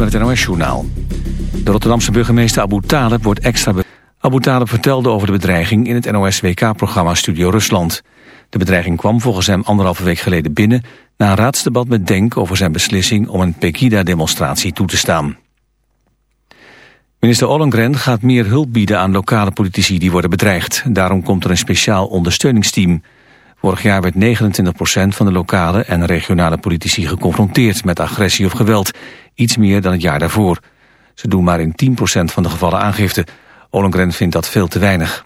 met het NOS-journaal. De Rotterdamse burgemeester Abu Talib wordt extra... Abu Talib vertelde over de bedreiging in het NOS-WK-programma Studio Rusland. De bedreiging kwam volgens hem anderhalve week geleden binnen... na een raadsdebat met Denk over zijn beslissing om een Pegida-demonstratie toe te staan. Minister Ollengren gaat meer hulp bieden aan lokale politici die worden bedreigd. Daarom komt er een speciaal ondersteuningsteam... Vorig jaar werd 29% van de lokale en regionale politici geconfronteerd met agressie of geweld. Iets meer dan het jaar daarvoor. Ze doen maar in 10% van de gevallen aangifte. Ollengren vindt dat veel te weinig.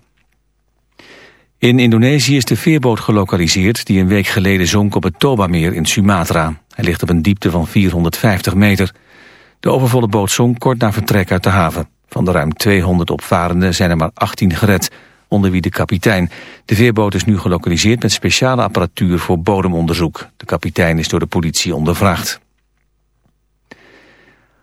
In Indonesië is de veerboot gelokaliseerd die een week geleden zonk op het Toba-meer in Sumatra. Hij ligt op een diepte van 450 meter. De overvolle boot zonk kort na vertrek uit de haven. Van de ruim 200 opvarenden zijn er maar 18 gered onder wie de kapitein. De veerboot is nu gelokaliseerd met speciale apparatuur voor bodemonderzoek. De kapitein is door de politie ondervraagd.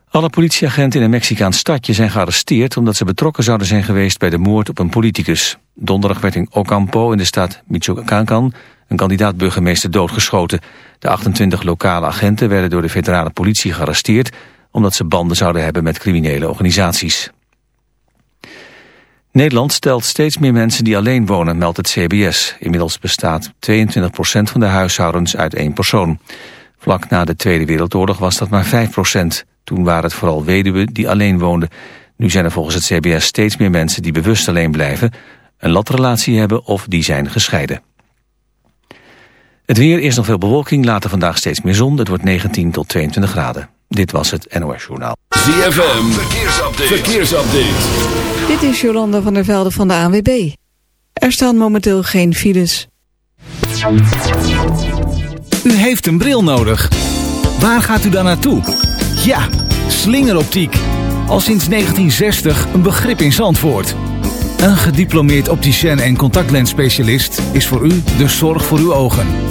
Alle politieagenten in een Mexicaans stadje zijn gearresteerd... omdat ze betrokken zouden zijn geweest bij de moord op een politicus. Donderdag werd in Ocampo in de stad Michoacán... een kandidaat-burgemeester doodgeschoten. De 28 lokale agenten werden door de federale politie gearresteerd... omdat ze banden zouden hebben met criminele organisaties. Nederland stelt steeds meer mensen die alleen wonen, meldt het CBS. Inmiddels bestaat 22% van de huishoudens uit één persoon. Vlak na de Tweede Wereldoorlog was dat maar 5%. Toen waren het vooral weduwen die alleen woonden. Nu zijn er volgens het CBS steeds meer mensen die bewust alleen blijven... een latrelatie hebben of die zijn gescheiden. Het weer is nog veel bewolking, later vandaag steeds meer zon. Het wordt 19 tot 22 graden. Dit was het NOS Journaal. ZFM, verkeersupdate. verkeersupdate. Dit is Jolanda van der Velde van de ANWB. Er staan momenteel geen files. U heeft een bril nodig. Waar gaat u dan naartoe? Ja, slingeroptiek. Al sinds 1960 een begrip in Zandvoort. Een gediplomeerd opticien en contactlensspecialist is voor u de zorg voor uw ogen.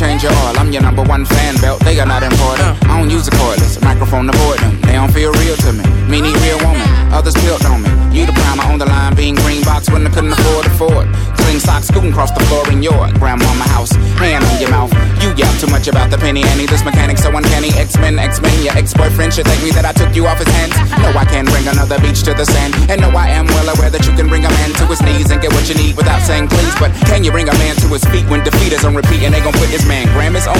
change your heart are not important. I don't use a cordless, microphone avoid them. They don't feel real to me. Me need real woman. Others built on me. You the primer on the line, being green box when I couldn't afford to afford. Clean socks scooting across the floor in your grandmama house. Hand on your mouth. You yell too much about the penny Annie. This mechanic so uncanny. X-Men, X-Men. Your ex-boyfriend should thank me that I took you off his hands. No, I can't bring another beach to the sand. And no, I am well aware that you can bring a man to his knees and get what you need without saying please. But can you bring a man to his feet when defeat is on repeat and they gon' put this man Grammys on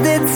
that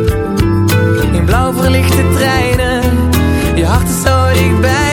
Verlichte treinen, je hart is zo dicht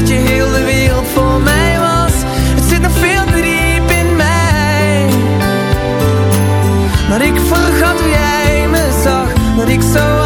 dat je heel de wereld voor mij was. Het zit nog veel te diep in mij. Maar ik vergat hoe jij me zag, dat ik zo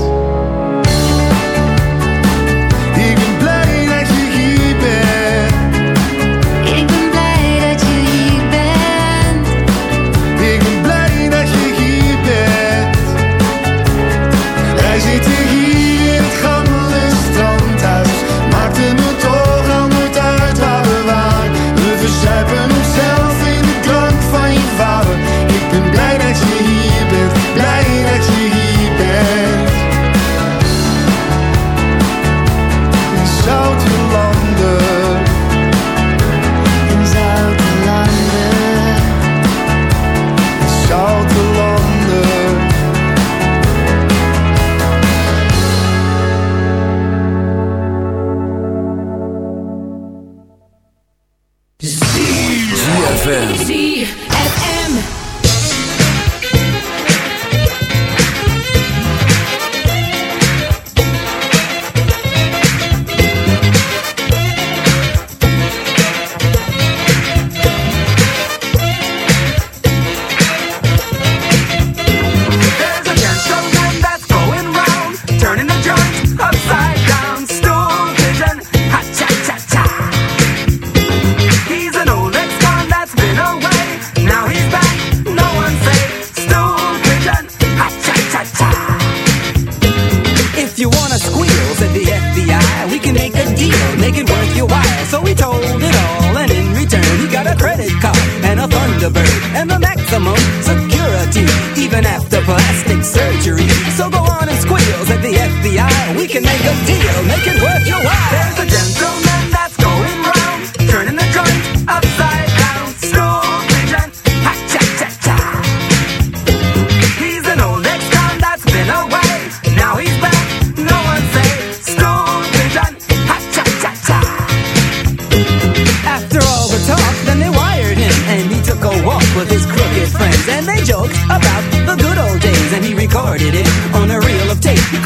Make it worth your while. So we told it all, and in return, he got a credit card and a Thunderbird and the maximum security, even after plastic surgery. So go on and squeal, at the FBI, we can make a deal, make it worth your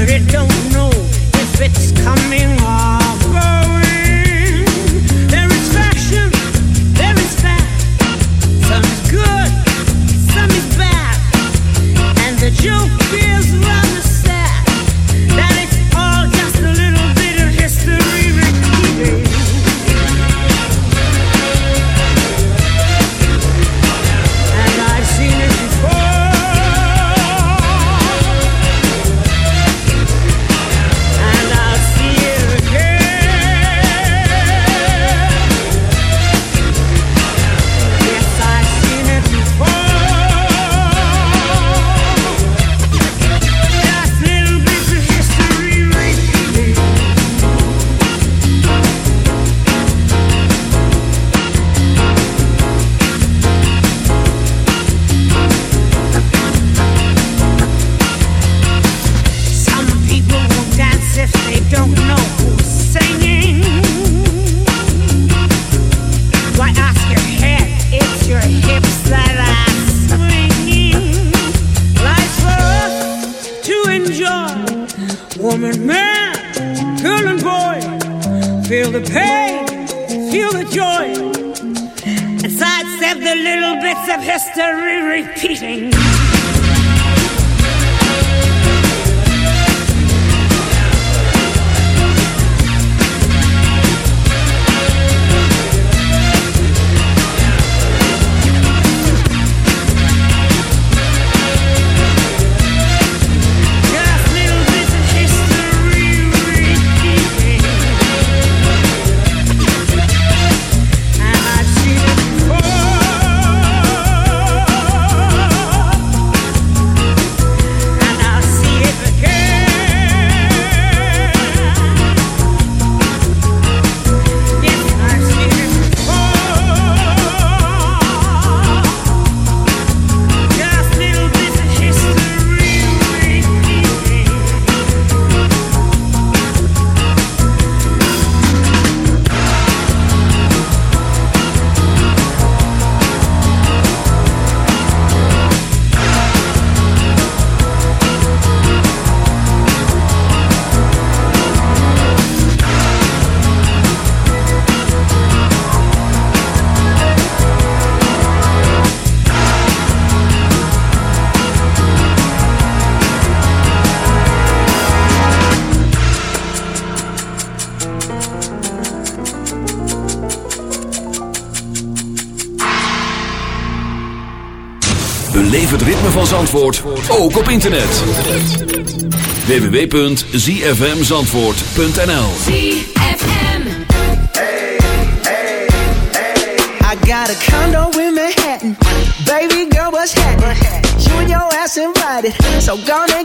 But it don't know if it's coming Zandvoort ook op internet. www.zfmzandvoort.nl I got a condo in Manhattan Baby girl, what's happening? You and your ass invited So gonna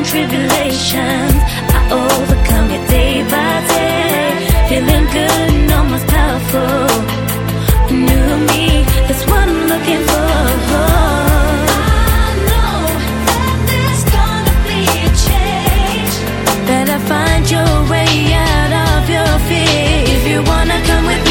and tribulations. I overcome it day by day. Feeling good and almost powerful. New me, that's what I'm looking for. I know that there's gonna be a change. Better find your way out of your fear. If you wanna come with me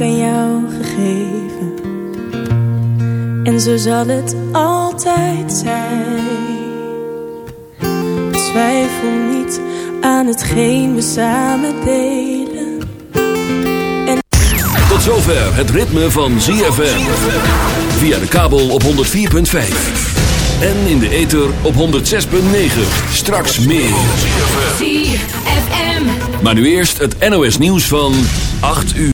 aan jou gegeven. En zo zal het altijd zijn. Twijfel niet aan hetgeen we samen delen. Tot zover het ritme van ZFM. Via de kabel op 104.5. En in de ether op 106.9. Straks meer. Maar nu eerst het NOS nieuws van 8 uur.